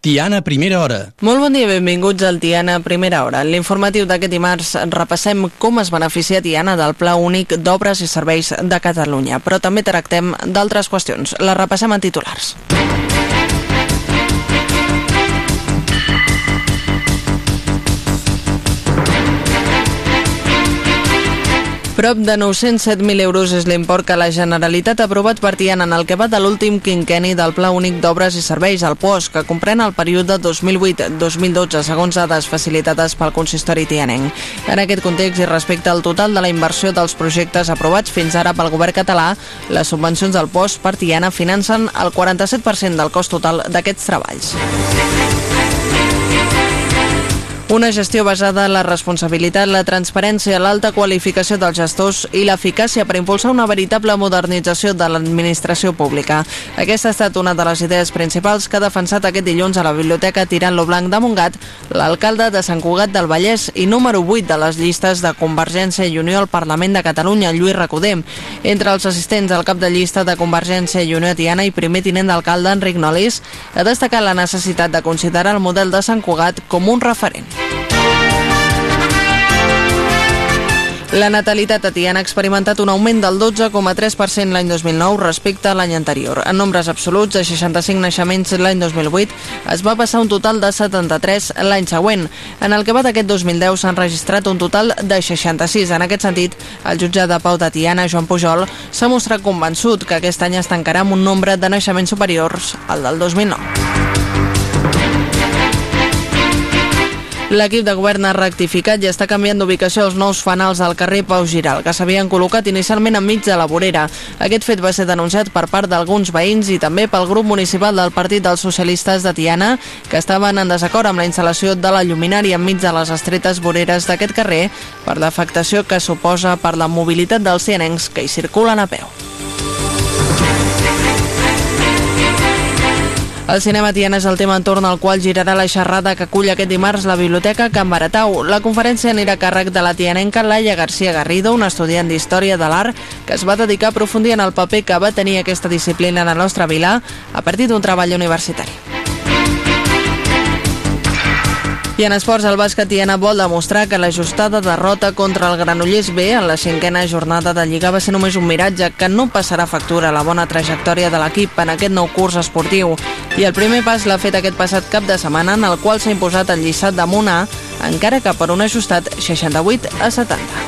Tiana, primera hora. Molt bon dia, benvinguts al Tiana Primera Hora. En l'informatiu d'aquest dimarts repassem com es beneficia Tiana del Pla Únic d'Obres i Serveis de Catalunya, però també tractem d'altres qüestions. Les repassem en titulars. Prop de 907.000 euros és l'import que la Generalitat ha aprovat per Tiana en el que va de l'últim quinqueni del Pla Únic d'Obres i Serveis, el POS, que comprèn el període 2008-2012, segons dades facilitades pel consistori tianenc. En aquest context i respecte al total de la inversió dels projectes aprovats fins ara pel govern català, les subvencions del POS per Tiana financen el 47% del cost total d'aquests treballs. Una gestió basada en la responsabilitat, la transparència, l'alta qualificació dels gestors i l'eficàcia per impulsar una veritable modernització de l'administració pública. Aquesta ha estat una de les idees principals que ha defensat aquest dilluns a la Biblioteca Tirant lo Blanc de Montgat l'alcalde de Sant Cugat del Vallès i número 8 de les llistes de Convergència i Unió al Parlament de Catalunya, Lluís Recoder. Entre els assistents al cap de llista de Convergència i Unió Tiana i primer tinent d'alcalde, Enric Nolis, ha destacat la necessitat de considerar el model de Sant Cugat com un referent. La natalitat a Tiana ha experimentat un augment del 12,3% l'any 2009 respecte a l'any anterior. En nombres absoluts, de 65 naixements l'any 2008 es va passar un total de 73 l'any següent. En el que va d'aquest 2010 s'han registrat un total de 66. En aquest sentit, el jutge de Pau de Tiana, Joan Pujol, s'ha mostrat convençut que aquest any es tancarà amb un nombre de naixements superiors al del 2009. L'equip de govern ha rectificat i està canviant d'ubicació els nous fanals al carrer Pau Giral, que s'havien col·locat inicialment enmig de la vorera. Aquest fet va ser denunciat per part d'alguns veïns i també pel grup municipal del Partit dels Socialistes de Tiana, que estaven en desacord amb la instal·lació de la lluminària enmig de les estretes voreres d'aquest carrer per l'afectació que suposa per la mobilitat dels cianencs que hi circulen a peu. El cinema Tiana és el tema entorn al qual girarà la xerrada que acull aquest dimarts la Biblioteca Can Baratau. La conferència anirà a càrrec de la tianenca Laia García Garrido, una estudiant d'Història de l'Art que es va dedicar a aprofundir en el paper que va tenir aquesta disciplina en la nostra vila a partir d'un treball universitari. I en esports, el bàsquet Tiana vol demostrar que l'ajustada derrota contra el Granollers B en la cinquena jornada de Lliga va ser només un miratge que no passarà factura a la bona trajectòria de l'equip en aquest nou curs esportiu. I el primer pas l'ha fet aquest passat cap de setmana en el qual s'ha imposat el lliçat damunt A, encara que per un ajustat 68 a 70.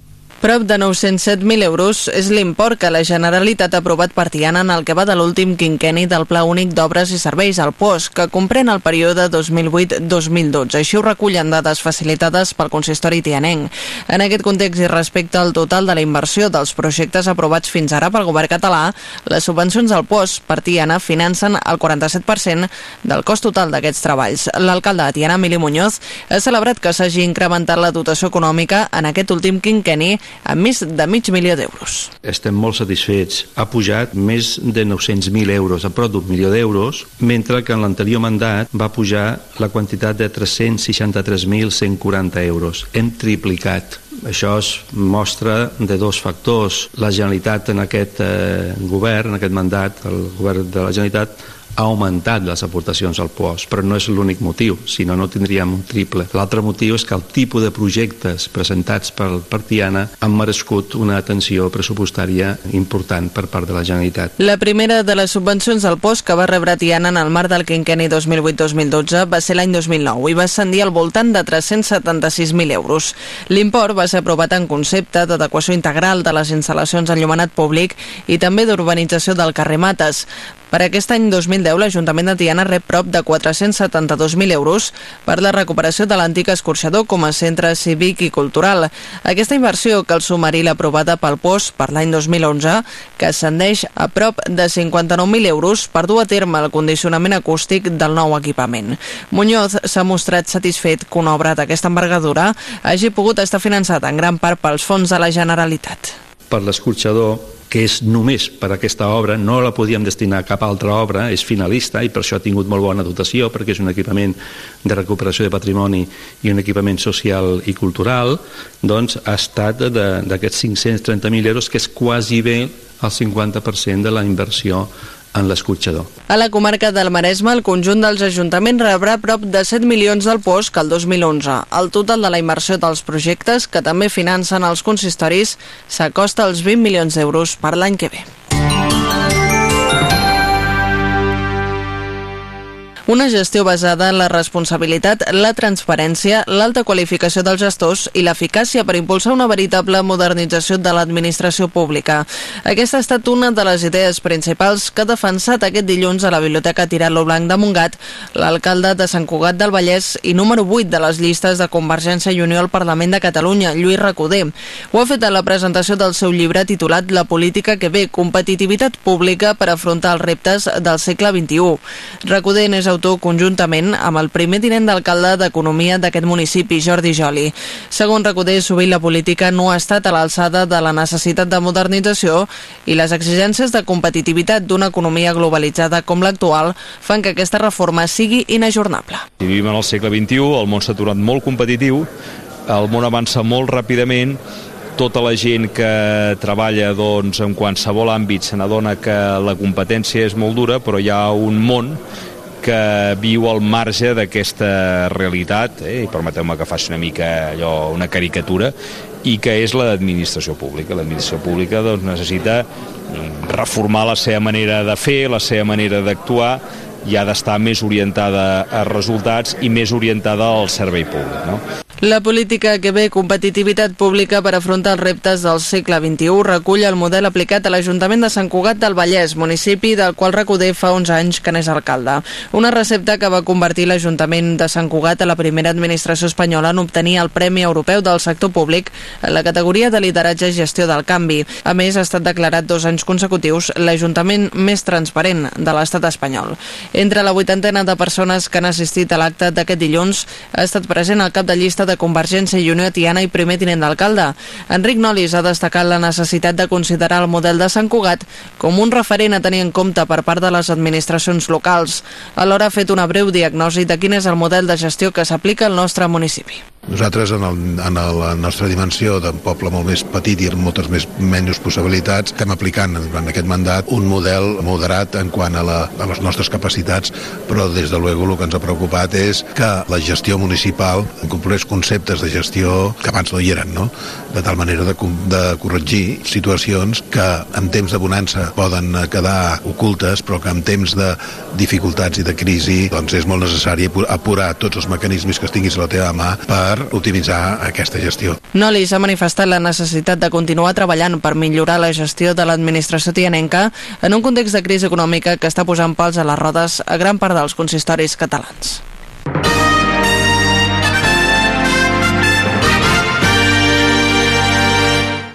Prop de 907.000 euros és l'import que la Generalitat ha aprovat per Tiana en el que va de l'últim quinqueni del Pla Únic d'Obres i Serveis, el POS, que comprèn el període 2008-2012. Així ho recullen dades facilitades pel consistori tianenc. En aquest context i respecte al total de la inversió dels projectes aprovats fins ara pel govern català, les subvencions al POS per Tiana financen el 47% del cost total d'aquests treballs. L'alcalde de Tiana, Emili Muñoz, ha celebrat que s'hagi incrementat la dotació econòmica en aquest últim quinqueni amb més de mig milió d'euros. Estem molt satisfets. Ha pujat més de 900.000 euros, a prop d'un milió d'euros, mentre que en l'anterior mandat va pujar la quantitat de 363.140 euros. Hem triplicat. Això es mostra de dos factors. La Generalitat en aquest eh, govern, en aquest mandat, el govern de la Generalitat, ha augmentat les aportacions al POS, però no és l'únic motiu, si no, no tindríem un triple. L'altre motiu és que el tipus de projectes presentats per, per Tiana han merescut una atenció pressupostària important per part de la Generalitat. La primera de les subvencions al POS que va rebre Tiana en el marc del quinqueni 2008-2012 va ser l'any 2009 i va ascendir al voltant de 376.000 euros. L'import va ser aprovat en concepte d'adequació integral de les instal·lacions enllumenat públic i també d'urbanització del carrer Mates. Per aquest any 2010, l'Ajuntament de Tiana rep prop de 472.000 euros per la recuperació de l'antic escorxador com a centre cívic i cultural. Aquesta inversió el sumarí l'aprovada pel POS per l'any 2011, que ascendeix a prop de 59.000 euros per dur a terme el condicionament acústic del nou equipament. Muñoz s'ha mostrat satisfet que una obra d'aquesta envergadura hagi pogut estar finançada en gran part pels fons de la Generalitat. per l'escorxador que és només per aquesta obra, no la podíem destinar a cap altra obra, és finalista i per això ha tingut molt bona dotació, perquè és un equipament de recuperació de patrimoni i un equipament social i cultural, doncs ha estat d'aquests 530.000 euros, que és quasi bé el 50% de la inversió en l'escorxador. A la comarca del Maresme, el conjunt dels ajuntaments rebrà prop de 7 milions del POS que el 2011. El total de la inversió dels projectes, que també financen els consistoris, s'acosta als 20 milions d'euros per l'any que ve. Una gestió basada en la responsabilitat, la transparència, l'alta qualificació dels gestors i l'eficàcia per impulsar una veritable modernització de l'administració pública. Aquesta ha estat una de les idees principals que ha defensat aquest dilluns a la Biblioteca Tirant-lo Blanc de Montgat l'alcalde de Sant Cugat del Vallès i número 8 de les llistes de Convergència i Unió al Parlament de Catalunya, Lluís Recoder. Ho ha fet a la presentació del seu llibre titulat La política que ve, competitivitat pública per afrontar els reptes del segle XXI. Recoder n'és autor autor conjuntament amb el primer tinent d'alcalde d'Economia d'aquest municipi, Jordi Joli. Segons Recoder, sovint la política no ha estat a l'alçada de la necessitat de modernització i les exigències de competitivitat d'una economia globalitzada com l'actual fan que aquesta reforma sigui inajornable. Si vivim en el segle XXI, el món s'ha tornat molt competitiu, el món avança molt ràpidament tota la gent que treballa doncs, en qualsevol àmbit se n'adona que la competència és molt dura, però hi ha un món que viu al marge d'aquesta realitat, eh, i permeteu-me que faci una mica allò, una caricatura, i que és l'administració pública. L'administració pública doncs, necessita mm, reformar la seva manera de fer, la seva manera d'actuar, i ha d'estar més orientada a resultats i més orientada al servei públic. No? La política que ve competitivitat pública per afrontar els reptes del segle XXI recull el model aplicat a l'Ajuntament de Sant Cugat del Vallès, municipi del qual Recoder fa 11 anys que n'és alcalde. Una recepta que va convertir l'Ajuntament de Sant Cugat a la primera administració espanyola en obtenir el Premi Europeu del Sector Públic en la categoria de lideratge i gestió del canvi. A més, ha estat declarat dos anys consecutius l'Ajuntament més transparent de l'estat espanyol. Entre la vuitantena de persones que han assistit a l'acte d'aquest dilluns ha estat present el cap de llista de de Convergència i Unió Tiana i primer tinent d'alcalde. Enric Nolis ha destacat la necessitat de considerar el model de Sant Cugat com un referent a tenir en compte per part de les administracions locals. Alhora ha fet una breu diagnosi de quin és el model de gestió que s'aplica al nostre municipi. Nosaltres, en, el, en la nostra dimensió d'un poble molt més petit i amb moltes més menys possibilitats, estem aplicant durant aquest mandat un model moderat en quant a, la, a les nostres capacitats, però des de luego el que ens ha preocupat és que la gestió municipal compleix conceptes de gestió que abans no hi eren, no? de tal manera de, de corregir situacions que en temps de bonança poden quedar ocultes, però que en temps de dificultats i de crisi doncs és molt necessari apurar tots els mecanismes que tinguis a la teva mà per per optimitzar aquesta gestió. Nolis ha manifestat la necessitat de continuar treballant per millorar la gestió de l'administració tianenca en un context de crisi econòmica que està posant pals a les rodes a gran part dels consistoris catalans.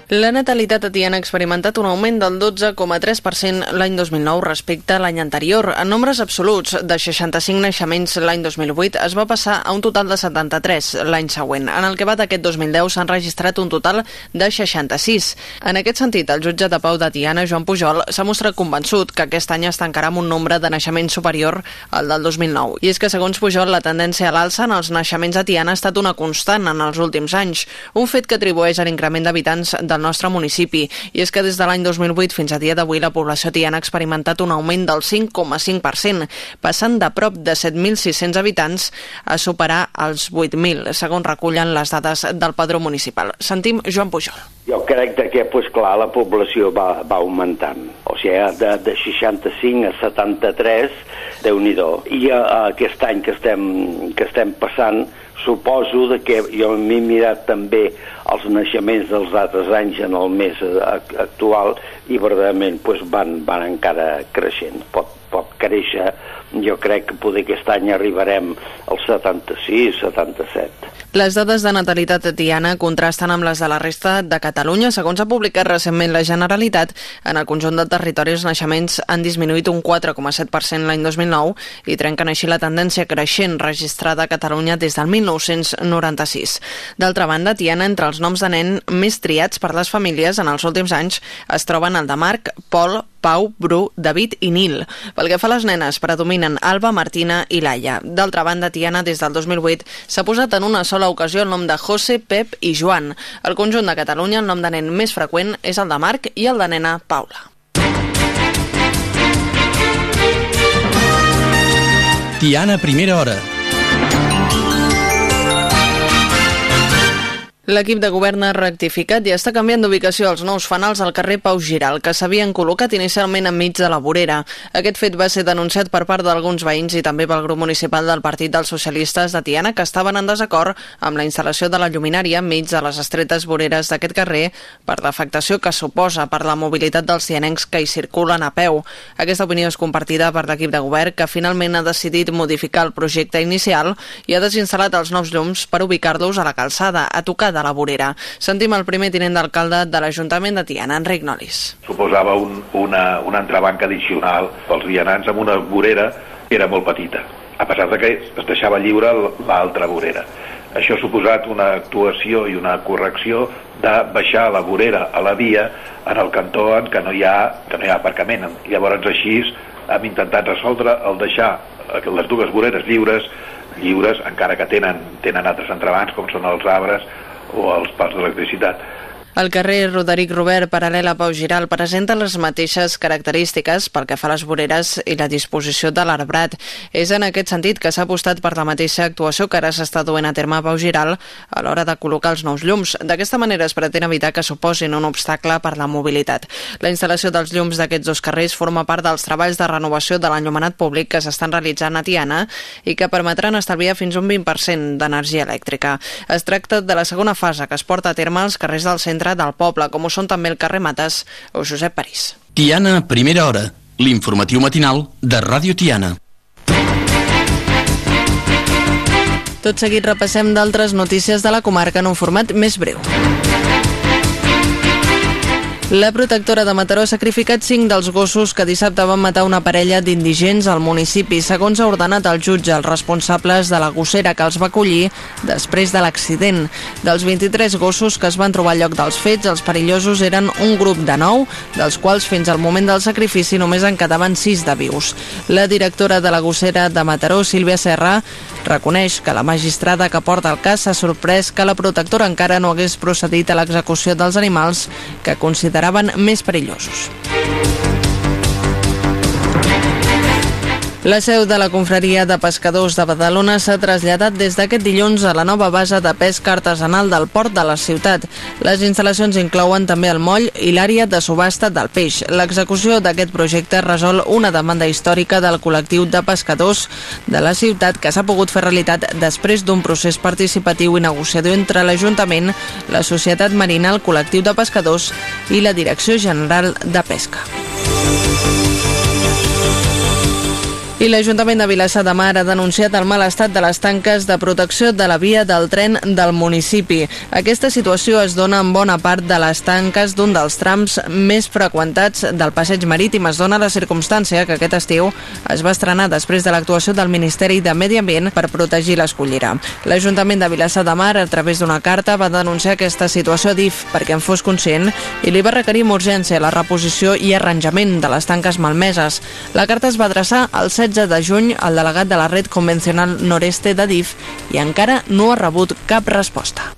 La natalitat a Tiana ha experimentat un augment del 12,3% l'any 2009 respecte a l'any anterior. En nombres absoluts, de 65 naixements l'any 2008 es va passar a un total de 73 l'any següent. En el que va d'aquest 2010 s'han registrat un total de 66. En aquest sentit, el jutge de Pau de Tiana, Joan Pujol, s'ha mostrat convençut que aquest any es tancarà amb un nombre de naixements superior al del 2009. I és que, segons Pujol, la tendència a l'alça en els naixements a Tiana ha estat una constant en els últims anys, un fet que atribueix a l'increment d'habitants de del nostre municipi. I és que des de l'any 2008 fins a dia d'avui la població tiana ha experimentat un augment del 5,5%, passant de prop de 7.600 habitants a superar els 8.000, segons recullen les dades del padró municipal. Sentim Joan Pujol. Jo crec que, pues, clar, la població va, va augmentant. O sigui, de, de 65 a 73, déu nhi I a, a aquest any que estem, que estem passant, suposo de que jo m'he mirat també els naixements dels altres anys en el mes actual i verdaderament pues, van, van encara creixent. Pot, pot créixer, jo crec que poder aquest any arribarem als 76, 77. Les dades de natalitat Tiana contrasten amb les de la resta de Catalunya. Segons ha publicat recentment la Generalitat, en el conjunt de territoris els naixements han disminuït un 4,7% l'any 2009 i trenquen així la tendència creixent registrada a Catalunya des del 1996. D'altra banda, Tiana, entre els noms de nen més triats per les famílies en els últims anys, es troben el de Marc, Pol, Pau, Bru, David i Nil. Pel que fa a les nenes, predominen Alba, Martina i Laia. D'altra banda, Tiana, des del 2008, s'ha posat en una sola ocasió el nom de José, Pep i Joan. Al conjunt de Catalunya, el nom de nen més freqüent és el de Marc i el de nena Paula. Tiana, primera hora. L'equip de govern ha rectificat i està canviant d'ubicació els nous fanals al carrer Pau Giral, que s'havien col·locat inicialment enmig de la vorera. Aquest fet va ser denunciat per part d'alguns veïns i també pel grup municipal del Partit dels Socialistes de Tiana, que estaven en desacord amb la instal·lació de la lluminària enmig de les estretes voreres d'aquest carrer per l'afectació que suposa per la mobilitat dels tianencs que hi circulen a peu. Aquesta opinió és compartida per l'equip de govern, que finalment ha decidit modificar el projecte inicial i ha desinstal·lat els nous llums per ubicar-los a la calçada, a tocar de la vorera. Sentim el primer tinent d'alcalde de l'Ajuntament de Tiana, Enric Nolis. Suposava un, una, una entrebanca addicional pels vianants amb una vorera que era molt petita, a pesar de que es deixava lliure l'altra vorera. Això ha suposat una actuació i una correcció de baixar la vorera a la via en el cantó en què no hi ha, que no hi ha aparcament. Llavors així hem intentat resoldre el deixar les dues voreres lliures lliures, encara que tenen, tenen altres entrebancs, com són els arbres o els pals d'electricitat. El carrer Roderic Robert, paral·lel a Pau Giral, presenta les mateixes característiques pel que fa a les voreres i la disposició de l'arbrat. És en aquest sentit que s'ha apostat per la mateixa actuació que ara s'està duent a terme a Pau Giral a l'hora de col·locar els nous llums. D'aquesta manera es pretén evitar que suposin un obstacle per la mobilitat. La instal·lació dels llums d'aquests dos carrers forma part dels treballs de renovació de l'enllumenat públic que s'estan realitzant a Tiana i que permetran estalviar fins un 20% d'energia elèctrica. Es tracta de la segona fase que es porta a terme als carrers del centre centre del poble, com ho són també el carrer Mates o Josep París. Tiana, primera hora. L'informatiu matinal de Ràdio Tiana. Tot seguit repassem d'altres notícies de la comarca en un format més breu. La protectora de Mataró ha sacrificat cinc dels gossos que dissabte van matar una parella d'indigents al municipi. Segons ha ordenat el jutge, els responsables de la gossera que els va acollir després de l'accident. Dels 23 gossos que es van trobar al lloc dels fets, els perillosos eren un grup de nou, dels quals fins al moment del sacrifici només en quedaven sis de vius. La directora de la gossera de Mataró, Sílvia Serra, reconeix que la magistrada que porta el cas s'ha sorprès que la protectora encara no hagués procedit a l'execució dels animals que considera consideraven més perillosos. La seu de la confraria de pescadors de Badalona s'ha traslladat des d'aquest dilluns a la nova base de pesca artesanal del port de la ciutat. Les instal·lacions inclouen també el moll i l'àrea de subhasta del peix. L'execució d'aquest projecte resol una demanda històrica del col·lectiu de pescadors de la ciutat que s'ha pogut fer realitat després d'un procés participatiu i negociador entre l'Ajuntament, la Societat Marina, el col·lectiu de pescadors i la Direcció General de Pesca. I l'Ajuntament de Vilassar de Mar ha denunciat el mal estat de les tanques de protecció de la via del tren del municipi. Aquesta situació es dona en bona part de les tanques d'un dels trams més freqüentats del passeig marítim. Es dona la circumstància que aquest estiu es va estrenar després de l'actuació del Ministeri de Medi Ambient per protegir l'escollera. L'Ajuntament de Vilassar de Mar, a través d'una carta, va denunciar aquesta situació a DIF perquè en fos conscient i li va requerir amb urgència la reposició i arranjament de les tanques malmeses. La carta es va adreçar al 16 de juny el delegat de la red convencional noreste de DIF i encara no ha rebut cap resposta.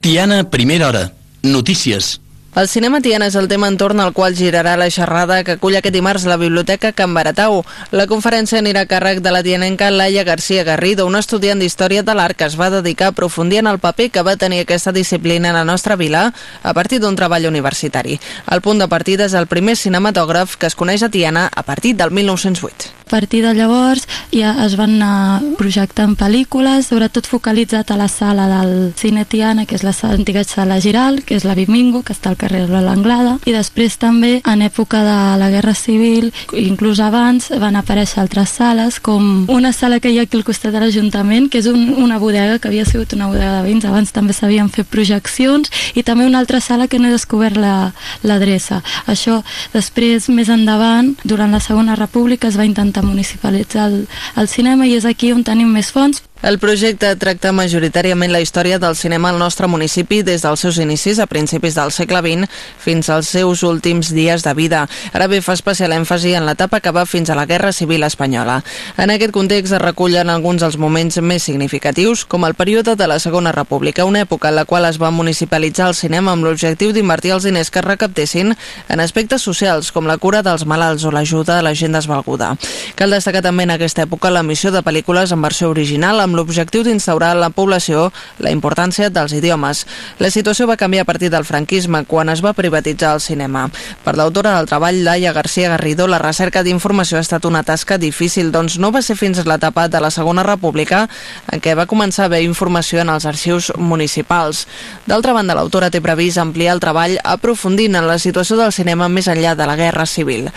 Tiana, primera hora. Notícies. El cinema Tiana és el tema entorn al qual girarà la xerrada que acull aquest dimarts la Biblioteca Can Baratau. La conferència anirà a càrrec de la tianenca Laia García Garrido, una estudiant d'Història de l'Art que es va dedicar a aprofundir en el paper que va tenir aquesta disciplina en la nostra vila a partir d'un treball universitari. El punt de partida és el primer cinematògraf que es coneix a Tiana a partir del 1908. A partir de llavors ja es van anar projectant pel·lícules, sobretot focalitzat a la sala del Cine Tiana, que és la antiga sala Giral, que és la Bimingo, que està al carrer de l'Anglada, i després també en època de la Guerra Civil, inclús abans, van aparèixer altres sales, com una sala que hi ha aquí al costat de l'Ajuntament, que és un, una bodega que havia sigut una bodega de vins, abans també s'havien fet projeccions, i també una altra sala que no he descobert l'adreça. La, Això, després, més endavant, durant la Segona República es va intentar municipalitzar el, el cinema i és aquí on tenim més fons el projecte tracta majoritàriament la història del cinema al nostre municipi des dels seus inicis a principis del segle XX fins als seus últims dies de vida. Ara bé, fa especial èmfasi en l'etapa que va fins a la Guerra Civil Espanyola. En aquest context es recullen alguns dels moments més significatius, com el període de la Segona República, una època en la qual es va municipalitzar el cinema amb l'objectiu d'invertir els diners que es recaptessin en aspectes socials, com la cura dels malalts o l'ajuda a la gent desvalguda. Cal destacar també en aquesta època l'emissió de pel·lícules en versió original amb l'objectiu d'instaurar a la població la importància dels idiomes. La situació va canviar a partir del franquisme, quan es va privatitzar el cinema. Per l'autora del treball, Laia García Garrido, la recerca d'informació ha estat una tasca difícil, doncs no va ser fins a l'etapa de la Segona República en què va començar a haver informació en els arxius municipals. D'altra banda, l'autora té previst ampliar el treball aprofundint en la situació del cinema més enllà de la Guerra Civil.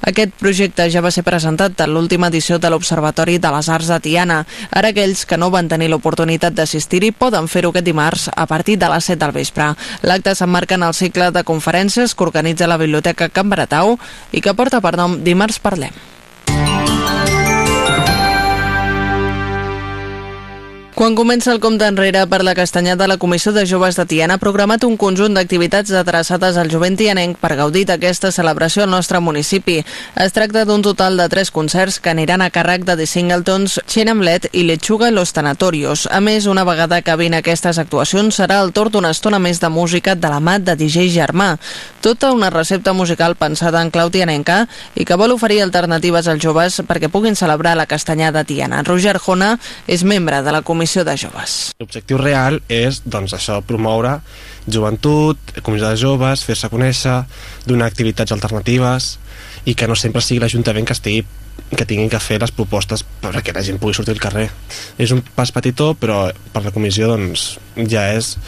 Aquest projecte ja va ser presentat a l'última edició de l'Observatori de les Arts de Tiana. Ara aquells que no van tenir l'oportunitat d'assistir-hi poden fer-ho aquest dimarts a partir de les 7 del vespre. L'acte s'emmarca en el cicle de conferències que organitza la Biblioteca Can Baratau i que porta per nom Dimarts Parlem. Quan comença el compte enrere per la castanyada, la Comissió de Joves de Tiana ha programat un conjunt d'activitats adreçades al jovent tianenc per gaudir d'aquesta celebració al nostre municipi. Es tracta d'un total de tres concerts que aniran a càrrec de The Singletons, Chinamlet i Lechuga i Los Tanatorios. A més, una vegada acabin aquestes actuacions, serà el torn d'una estona més de música de la mà de DJ Germà. Tota una recepta musical pensada en clau tianenca i que vol oferir alternatives als joves perquè puguin celebrar la castanyada tiana. Roger Jona és membre de la Comissió comissió de joves. L'objectiu real és doncs, això promoure joventut, comissió de joves, fer-se conèixer, donar activitats alternatives i que no sempre sigui l'Ajuntament que estigui que tinguin que fer les propostes perquè la gent pugui sortir al carrer. És un pas petitó, però per la comissió doncs, ja és...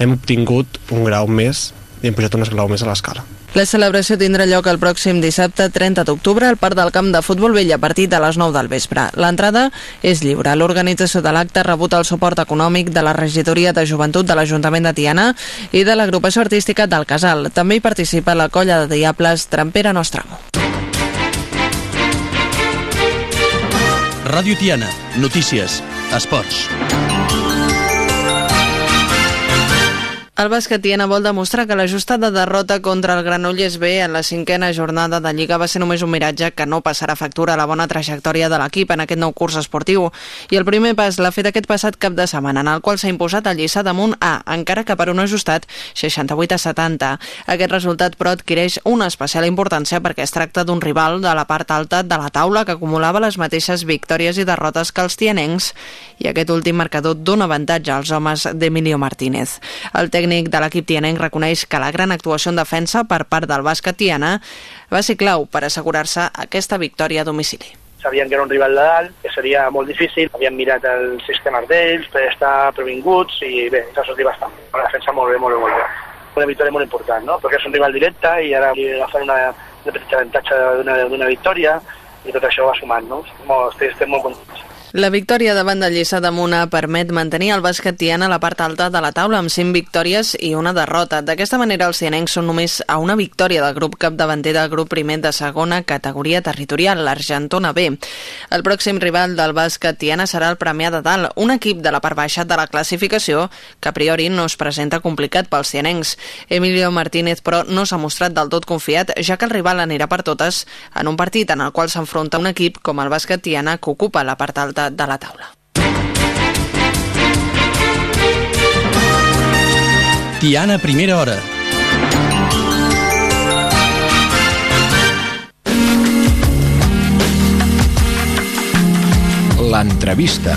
Hem obtingut un grau més i hem pujat un grau més a l'escala. La celebració tindrà lloc el pròxim dissabte 30 d'octubre al Parc del Camp de Futbol Vell a partir de les 9 del vespre. L'entrada és lliure. L'organització de l'acte ha rebut el suport econòmic de la Regidoria de Joventut de l'Ajuntament de Tiana i de l'agrupació artística del Casal. També hi participa la colla de Diables Trampera Nostramo. Ràdio Tiana. Notícies. Esports. El bàsquet Tiana vol demostrar que l'ajustada derrota contra el Granollers B en la cinquena jornada de Lliga va ser només un miratge que no passarà factura a la bona trajectòria de l'equip en aquest nou curs esportiu. I el primer pas l'ha fet aquest passat cap de setmana, en el qual s'ha imposat el Lliçà damunt A, encara que per un ajustat 68 a 70. Aquest resultat, però, adquireix una especial importància perquè es tracta d'un rival de la part alta de la taula que acumulava les mateixes victòries i derrotes que els tianencs i aquest últim marcador dona avantatge als homes d'Emilio Martínez. El tècnic de l'equip tianenc reconeix que la gran actuació en defensa per part del bàsquet tiana va ser clau per assegurar-se aquesta victòria a domicili sabien que era un rival de dalt, que seria molt difícil, havien mirat els sistemes d'ells per estar previnguts i bé, ens ha sortit bastant. La defensa molt bé, molt bé, molt bé. Una victòria molt important, no? Perquè és un rival directe i ara agafen una, una petita avantatge d'una victòria i tot això va sumant, no? Molt, estem molt contents. La victòria davant de Lliçà de Muna permet mantenir el bàsquet tiana a la part alta de la taula amb 5 victòries i una derrota. D'aquesta manera, els cianencs són només a una victòria del grup capdavanter del grup primer de segona categoria territorial, l'Argentona B. El pròxim rival del bàsquet tiana serà el Premià de Dalt, un equip de la part baixa de la classificació que a priori no es presenta complicat pels cianencs. Emilio Martínez, però, no s'ha mostrat del tot confiat, ja que el rival anirà per totes en un partit en el qual s'enfronta un equip com el bàsquet tiana que ocupa la part alta de la taula. Tiana, primera hora. L'entrevista.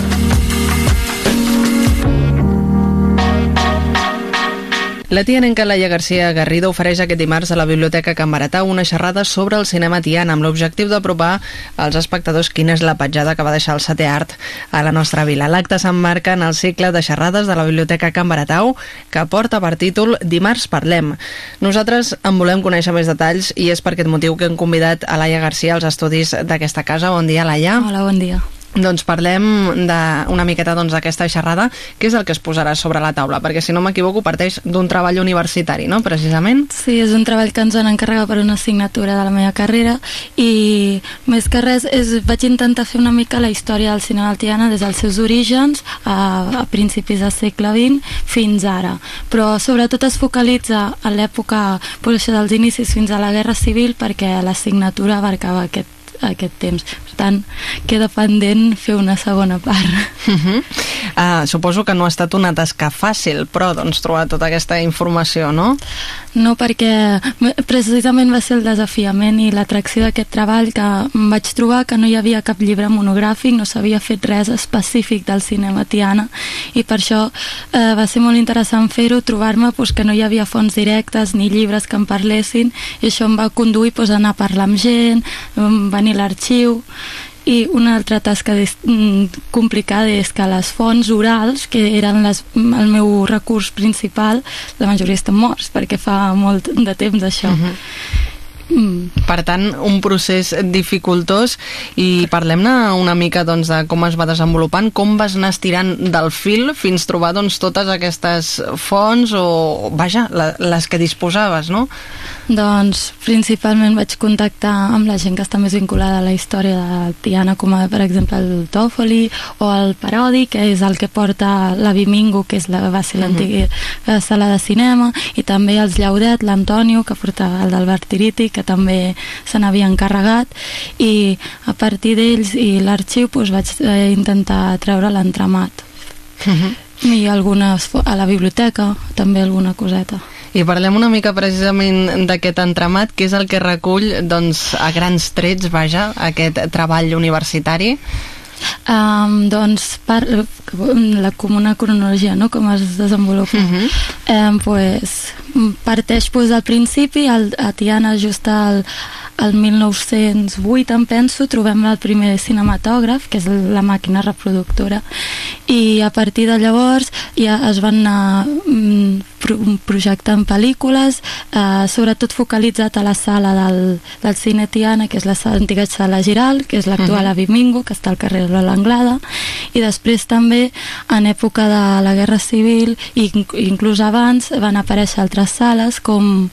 La tianenca Laia García Garrido ofereix aquest dimarts a la Biblioteca Can Baratà una xerrada sobre el cinema tiana amb l'objectiu d'apropar als espectadors quina és la petjada que va deixar el setè art a la nostra vila. L'acte s'emmarca en el cicle de xerrades de la Biblioteca Can Baratau que porta per títol Dimarts parlem. Nosaltres en volem conèixer més detalls i és per aquest motiu que hem convidat a Laia García als estudis d'aquesta casa. Bon dia, Laia. Hola, bon dia. Doncs parlem d'una miqueta doncs, d'aquesta doncs, xerrada, què és el que es posarà sobre la taula? Perquè, si no m'equivoco, parteix d'un treball universitari, no?, precisament. Sí, és un treball que ens van encarregar per una assignatura de la meva carrera i, més que res, és, vaig intentar fer una mica la història del cinema altiana des dels seus orígens a, a principis del segle XX fins ara. Però, sobretot, es focalitza en l'època doncs, dels inicis fins a la Guerra Civil perquè l'assignatura abarcava aquest aquest temps. Per tant, queda pendent fer una segona part. Uh -huh. uh, suposo que no ha estat una tasca fàcil, però doncs trobar tota aquesta informació, no? No, perquè precisament va ser el desafiament i l'atracció d'aquest treball que em vaig trobar que no hi havia cap llibre monogràfic, no s'havia fet res específic del cinema tiana i per això eh, va ser molt interessant fer-ho, trobar-me pues, que no hi havia fonts directes ni llibres que em parlessin i això em va conduir pues, a anar a parlar amb gent, venir tenir l'arxiu i una altra tasca mm, complicada és que les fonts orals, que eren les, el meu recurs principal, la majoria estan morts, perquè fa molt de temps això. Uh -huh. Per tant, un procés dificultós i parlem-ne una mica doncs, de com es va desenvolupant, com vas anar estirant del fil fins trobar doncs, totes aquestes fonts o, vaja, la, les que disposaves, no? Doncs principalment vaig contactar amb la gent que està més vinculada a la història de Tiana, com a, per exemple el Tòfoli o el Parodi, que és el que porta la Bimingo, que és la, va ser l'antiga uh -huh. sala de cinema, i també els Llaudet, l'Antonio, que porta el d'Albert Tiriti, que també se n'havia encarregat, i a partir d'ells i l'arxiu doncs, vaig eh, intentar treure l'entramat. Uh -huh. I algunes a la biblioteca, també alguna coseta. I parlem una mica precisament d'aquest entramat, que és el que recull doncs, a grans trets, vaja, aquest treball universitari. Um, doncs per, la comuna cronologia no? com es desenvolupa uh -huh. um, pues, parteix pues, al principi el, a Tiana just al, el 1908, em penso, trobem el primer cinematògraf, que és la màquina reproductora, i a partir de llavors ja es van anar mm, projectant pel·lícules, eh, sobretot focalitzat a la sala del, del Cine Tiana, que és l'antiga sala Giral, que és l'actual uh -huh. Avimingo, que està al carrer de l'Anglada, i després també, en època de la Guerra Civil, i inclús abans, van aparèixer altres sales, com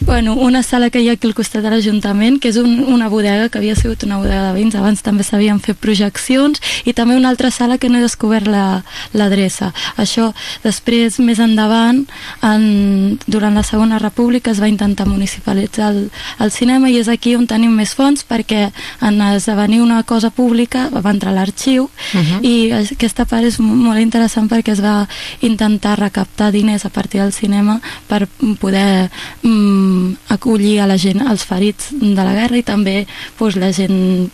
bueno, una sala que hi ha aquí al costat de l'Ajuntament, que és un, una bodega que havia sigut una bodega de vins, abans també s'havien fet projeccions, i també una altra sala que no he descobert l'adreça. La, Això, després, més endavant, en, durant la Segona República es va intentar municipalitzar el, el cinema i és aquí on tenim més fons perquè en esdevenir una cosa pública va entrar l'arxiu uh -huh. i aquesta part és molt interessant perquè es va intentar recaptar diners a partir del cinema per poder mm, acollir a la gent, als ferits de la guerra i també pues, la gent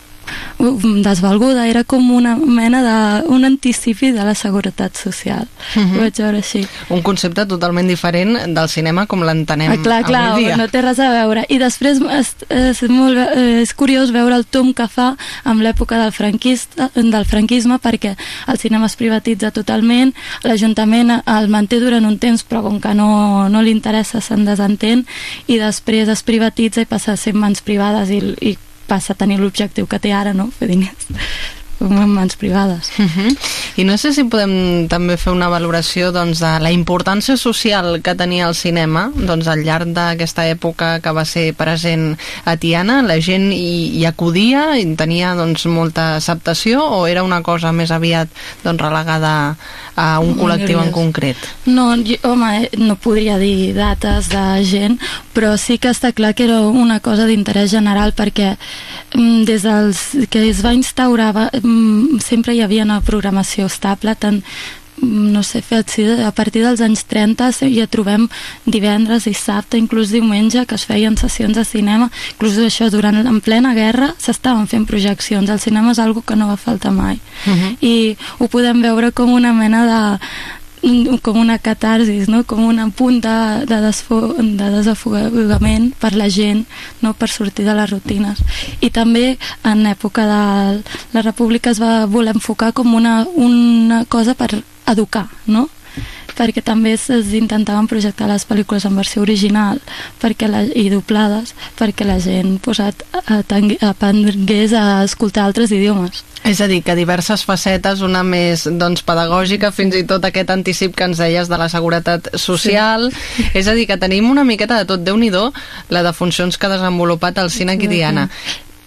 desvalguda, era com una mena de, un anticipi de la seguretat social. Uh -huh. ho vaig veure així un concepte totalment diferent del cinema com l'entenem ah, clar, clar, avui dia. no té res a veure. I després és, és, molt, és curiós veure el tom que fa amb l'època del, franquista, del franquisme perquè el cinema es privatitza totalment l'Ajuntament el manté durant un temps però com que no, no li interessa se'n desentén i després es privatitza i passa a ser mans privades i, i passa a tenir l'objectiu que té ara, no? fer diners en mans privades. Uh mhm. -huh. I no sé si podem també fer una valoració doncs, de la importància social que tenia el cinema doncs, al llarg d'aquesta època que va ser present a Tiana. La gent hi, hi acudia i tenia doncs, molta acceptació o era una cosa més aviat doncs, relegada a un col·lectiu en concret? No, jo, home, no podria dir dates de gent, però sí que està clar que era una cosa d'interès general perquè mm, des dels que es va instaurar Mm, sempre hi havia una programació estable, tant mm, no sé, a partir dels anys 30 ja trobem divendres, dissabte, inclús diumenge que es feien sessions de cinema inclús això durant en plena guerra s'estaven fent projeccions, el cinema és algo que no va faltar mai uh mhm. -huh. i ho podem veure com una mena de mm, com una catarsis, no? com un punt de, de, desfo, de desafogament per la gent, no? per sortir de les rutines. I també en època de la República es va voler enfocar com una, una cosa per educar, no? Perquè també es intentaven projectar les pel·lícules en versió original perquè la, i doblades perquè la gent pues, aprengués a escoltar altres idiomes. És a dir, que diverses facetes, una més doncs, pedagògica, fins i tot aquest anticip que ens deies de la seguretat social. Sí. És a dir, que tenim una miqueta de tot. déu nhi la de funcions que ha desenvolupat el cine aquí Diana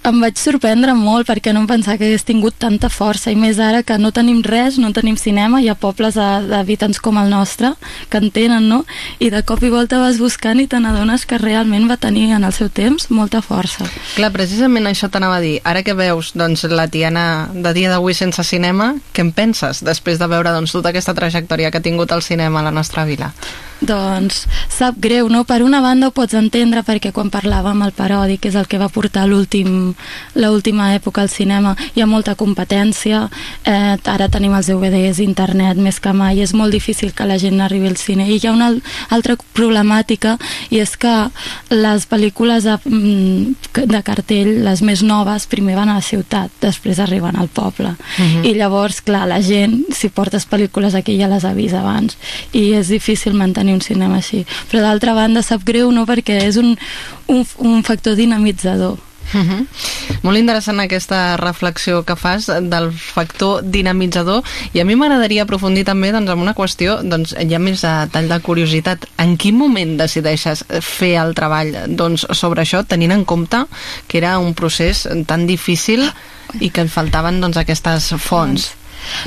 em vaig sorprendre molt perquè no em pensava que hagués tingut tanta força i més ara que no tenim res, no tenim cinema, hi ha pobles d'habitants com el nostre que en tenen, no? I de cop i volta vas buscant i te n'adones que realment va tenir en el seu temps molta força. Clar, precisament això t'anava a dir. Ara que veus doncs, la Tiana de dia d'avui sense cinema, què en penses després de veure doncs, tota aquesta trajectòria que ha tingut el cinema a la nostra vila? Doncs sap greu, no? Per una banda ho pots entendre perquè quan parlàvem el paròdic, que és el que va portar l'últim l'última època al cinema, hi ha molta competència, eh, ara tenim els DVDs, internet, més que mai, és molt difícil que la gent arribi al cine. I hi ha una altra problemàtica i és que les pel·lícules de, mm, de cartell, les més noves, primer van a la ciutat, després arriben al poble. Uh mhm. -huh. I llavors, clar, la gent, si portes pel·lícules aquí ja les avisa abans i és difícil mantenir tenir un cinema així. Però d'altra banda sap greu no perquè és un, un, un factor dinamitzador. Uh -huh. Molt interessant aquesta reflexió que fas del factor dinamitzador i a mi m'agradaria aprofundir també doncs, en una qüestió doncs, ja més a tall de curiositat en quin moment decideixes fer el treball doncs, sobre això tenint en compte que era un procés tan difícil i que et faltaven doncs, aquestes fonts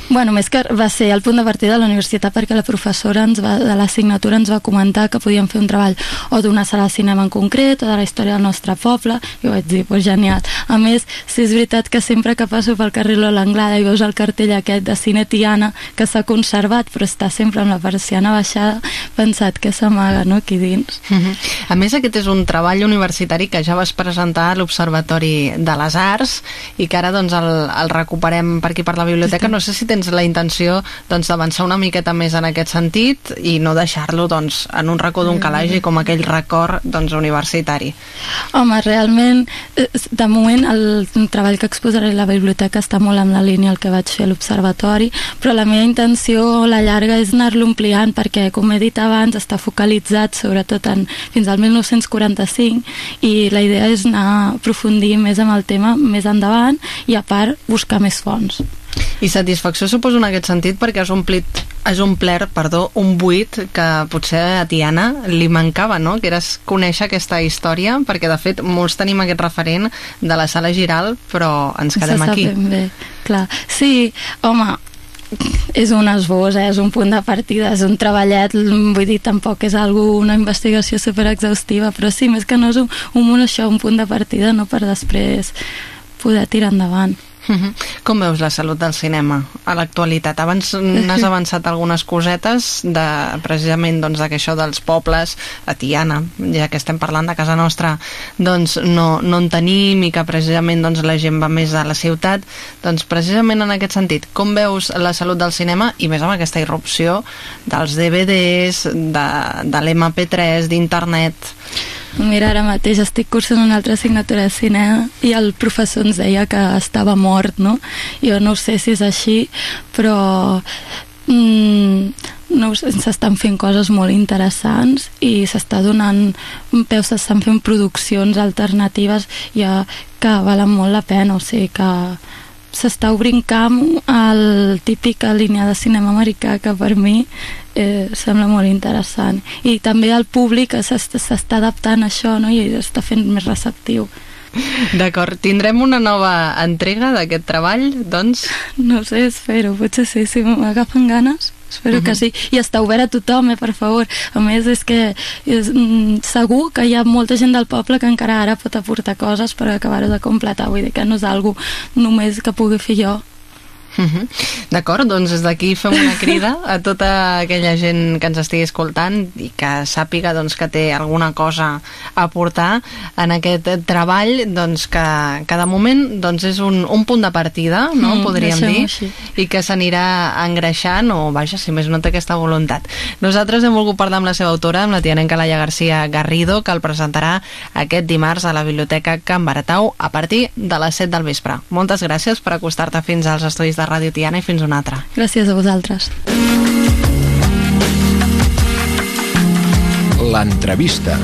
Bueno, més que va ser el punt de partida de la universitat perquè la professora ens va, de l'assignatura ens va comentar que podíem fer un treball o d'una sala de cinema en concret o de la història del nostre poble i vaig dir, pues genial. A més, si és veritat que sempre que passo pel carrer l'Anglada i veus el cartell aquest de Cine Tiana que s'ha conservat però està sempre amb la persiana baixada, pensat que s'amaga no, aquí dins. Uh -huh. A més, aquest és un treball universitari que ja vas presentar a l'Observatori de les Arts i que ara doncs, el, el recuperem per aquí per la biblioteca. No sé si tens la intenció doncs, d'avançar una miqueta més en aquest sentit i no deixar-lo doncs, en un racó d'un calaix com aquell record doncs, universitari. Home, realment, eh, de moment el treball que exposaré a la biblioteca està molt en la línia el que vaig fer a l'observatori, però la meva intenció la llarga és anar-lo ampliant perquè, com he dit abans, està focalitzat sobretot en, fins al 1945 i la idea és anar aprofundir més amb el tema més endavant i a part buscar més fonts. I satisfacció suposo en aquest sentit perquè has omplit has omplert, perdó, un buit que potser a Tiana li mancava, no? Que era conèixer aquesta història, perquè de fet molts tenim aquest referent de la sala Giral, però ens quedem aquí. Ben bé, clar. Sí, home, és un esbós, eh? és un punt de partida, és un treballet, vull dir, tampoc és algú, una investigació super exhaustiva, però sí, més que no és un, un, això, un punt de partida, no per després poder tirar endavant. Uh -huh. Com veus la salut del cinema a l'actualitat? Abans n'has avançat algunes cosetes de, precisament doncs, que això dels pobles a Tiana, ja que estem parlant de casa nostra doncs no, no en tenim i que precisament doncs, la gent va més a la ciutat doncs precisament en aquest sentit com veus la salut del cinema i més amb aquesta irrupció dels DVDs de, de l'MP3, d'internet Mira, ara mateix estic cursant una altra assignatura de cine i el professor ens deia que estava mort, no? Jo no sé si és així, però mm, no, s'estan fent coses molt interessants i s'està donant un peu, s'estan fent produccions alternatives ja que valen molt la pena, o sigui que s'està obrint camp al típica línia de cinema americà que per mi eh, sembla molt interessant i també el públic s'està adaptant a això no? i està fent més receptiu D'acord, tindrem una nova entrega d'aquest treball, doncs? No sé, espero, potser sí, si m'agafen ganes espero uh -huh. que sí, i està obert a tothom, eh, per favor. A més, és que és, mm, segur que hi ha molta gent del poble que encara ara pot aportar coses per acabar-ho de completar, vull dir que no és algo només que pugui fer jo. Uh -huh. D'acord, doncs des d'aquí fem una crida a tota aquella gent que ens estigui escoltant i que sàpiga doncs, que té alguna cosa a aportar en aquest treball doncs, que, que de moment doncs, és un, un punt de partida, no? Mm, podríem dir, així. i que s'anirà engreixant o, vaja, si més no té aquesta voluntat. Nosaltres hem volgut parlar amb la seva autora, amb la tianenca Laia García Garrido, que el presentarà aquest dimarts a la Biblioteca Can Baratau a partir de les 7 del vespre. Moltes gràcies per acostar-te fins als estudis de Ràdio Tiana i fins una altra. Gràcies a vosaltres. L'entrevista.